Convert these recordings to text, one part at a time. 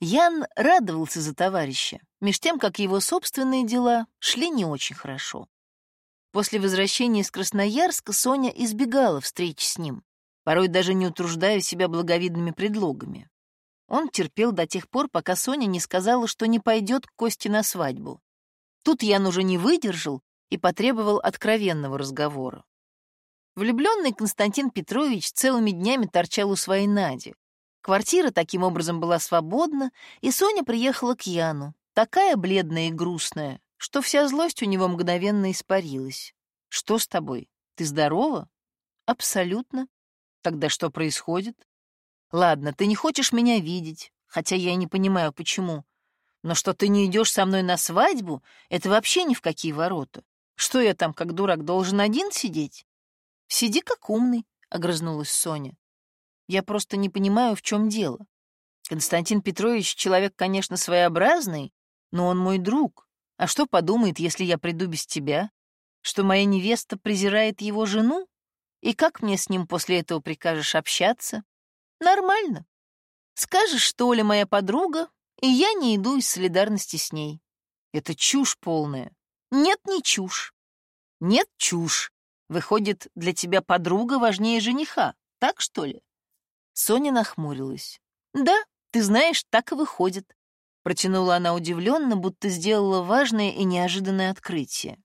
Ян радовался за товарища, меж тем, как его собственные дела шли не очень хорошо. После возвращения из Красноярска Соня избегала встреч с ним, порой даже не утруждая себя благовидными предлогами. Он терпел до тех пор, пока Соня не сказала, что не пойдет к Косте на свадьбу. Тут Ян уже не выдержал и потребовал откровенного разговора. Влюбленный Константин Петрович целыми днями торчал у своей Нади. Квартира таким образом была свободна, и Соня приехала к Яну, такая бледная и грустная, что вся злость у него мгновенно испарилась. «Что с тобой? Ты здорова?» «Абсолютно. Тогда что происходит?» «Ладно, ты не хочешь меня видеть, хотя я не понимаю, почему. Но что ты не идешь со мной на свадьбу, это вообще ни в какие ворота. Что я там, как дурак, должен один сидеть?» «Сиди как умный», — огрызнулась Соня. «Я просто не понимаю, в чем дело. Константин Петрович человек, конечно, своеобразный, но он мой друг. А что подумает, если я приду без тебя? Что моя невеста презирает его жену? И как мне с ним после этого прикажешь общаться? Нормально. Скажешь, что Оля моя подруга, и я не иду из солидарности с ней. Это чушь полная. Нет, не чушь. Нет, чушь. Выходит, для тебя подруга важнее жениха, так что ли? Соня нахмурилась. Да, ты знаешь, так и выходит. Протянула она удивленно, будто сделала важное и неожиданное открытие.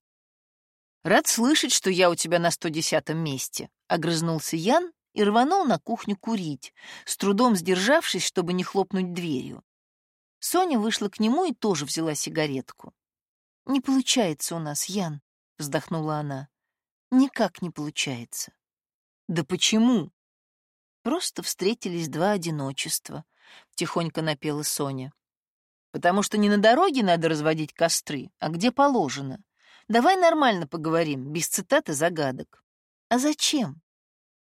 «Рад слышать, что я у тебя на сто десятом месте», — огрызнулся Ян и рванул на кухню курить, с трудом сдержавшись, чтобы не хлопнуть дверью. Соня вышла к нему и тоже взяла сигаретку. «Не получается у нас, Ян», — вздохнула она. «Никак не получается». «Да почему?» «Просто встретились два одиночества», — тихонько напела Соня. «Потому что не на дороге надо разводить костры, а где положено. Давай нормально поговорим, без цитат и загадок». «А зачем?»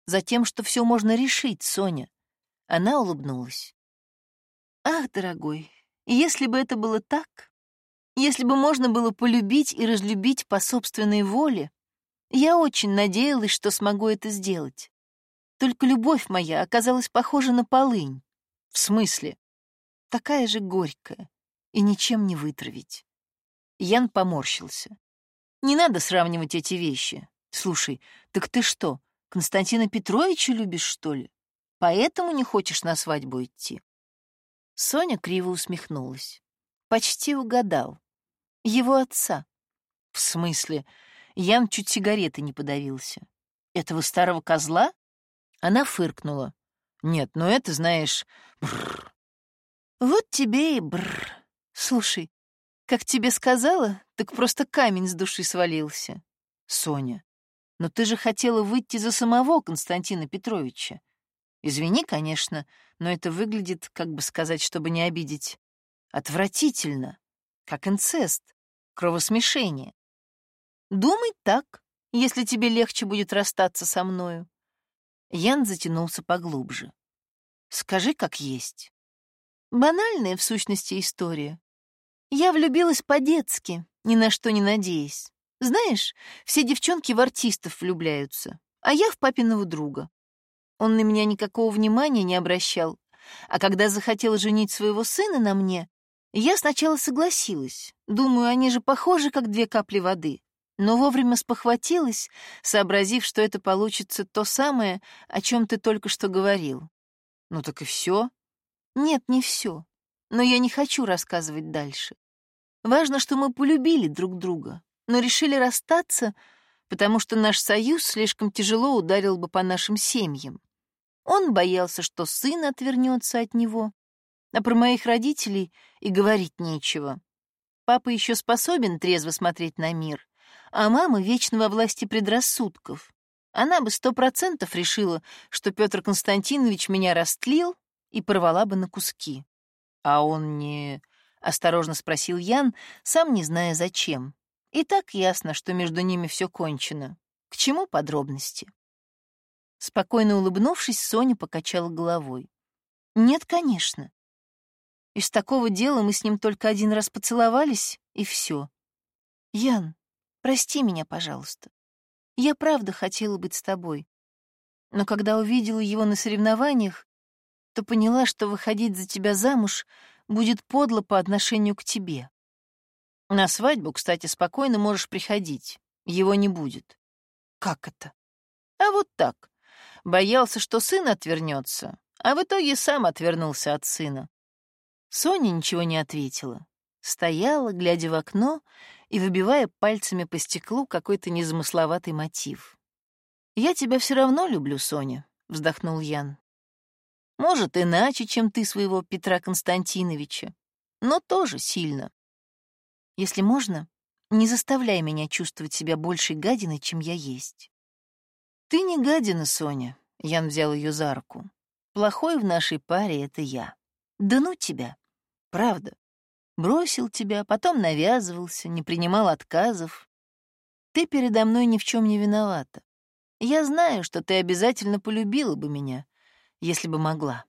Затем, что все можно решить, Соня. Она улыбнулась. Ах, дорогой, если бы это было так, если бы можно было полюбить и разлюбить по собственной воле, я очень надеялась, что смогу это сделать. Только любовь моя оказалась похожа на полынь. В смысле? Такая же горькая и ничем не вытравить. Ян поморщился. Не надо сравнивать эти вещи. Слушай, так ты что, Константина Петровича любишь, что ли? Поэтому не хочешь на свадьбу идти?» Соня криво усмехнулась. Почти угадал. Его отца. В смысле? Ян чуть сигареты не подавился. Этого старого козла? Она фыркнула. Нет, ну это, знаешь... Бррр. Вот тебе и бррр. Слушай, как тебе сказала, так просто камень с души свалился. Соня, но ты же хотела выйти за самого Константина Петровича. Извини, конечно, но это выглядит, как бы сказать, чтобы не обидеть, отвратительно, как инцест, кровосмешение. Думай так, если тебе легче будет расстаться со мною. Ян затянулся поглубже. Скажи, как есть. Банальная, в сущности, история. Я влюбилась по-детски, ни на что не надеясь. Знаешь, все девчонки в артистов влюбляются, а я в папиного друга. Он на меня никакого внимания не обращал, а когда захотел женить своего сына на мне, я сначала согласилась. Думаю, они же похожи, как две капли воды. Но вовремя спохватилась, сообразив, что это получится то самое, о чем ты только что говорил. Ну так и все. Нет, не все. Но я не хочу рассказывать дальше. Важно, что мы полюбили друг друга, но решили расстаться, потому что наш союз слишком тяжело ударил бы по нашим семьям. Он боялся, что сын отвернется от него, а про моих родителей и говорить нечего. Папа еще способен трезво смотреть на мир, а мама вечно во власти предрассудков. Она бы сто процентов решила, что Петр Константинович меня растлил и порвала бы на куски. А он не... — осторожно спросил Ян, сам не зная зачем. И так ясно, что между ними все кончено. К чему подробности? Спокойно улыбнувшись, Соня покачала головой. «Нет, конечно. Из такого дела мы с ним только один раз поцеловались, и все. Ян, прости меня, пожалуйста. Я правда хотела быть с тобой. Но когда увидела его на соревнованиях, то поняла, что выходить за тебя замуж будет подло по отношению к тебе. На свадьбу, кстати, спокойно можешь приходить. Его не будет. Как это? А вот так. Боялся, что сын отвернется, а в итоге сам отвернулся от сына. Соня ничего не ответила. Стояла, глядя в окно и выбивая пальцами по стеклу какой-то незамысловатый мотив. «Я тебя все равно люблю, Соня», — вздохнул Ян. «Может, иначе, чем ты своего Петра Константиновича, но тоже сильно. Если можно, не заставляй меня чувствовать себя большей гадиной, чем я есть». «Ты не гадина, Соня», — Ян взял ее за руку. «Плохой в нашей паре — это я. Да ну тебя. Правда. Бросил тебя, потом навязывался, не принимал отказов. Ты передо мной ни в чем не виновата. Я знаю, что ты обязательно полюбила бы меня, если бы могла.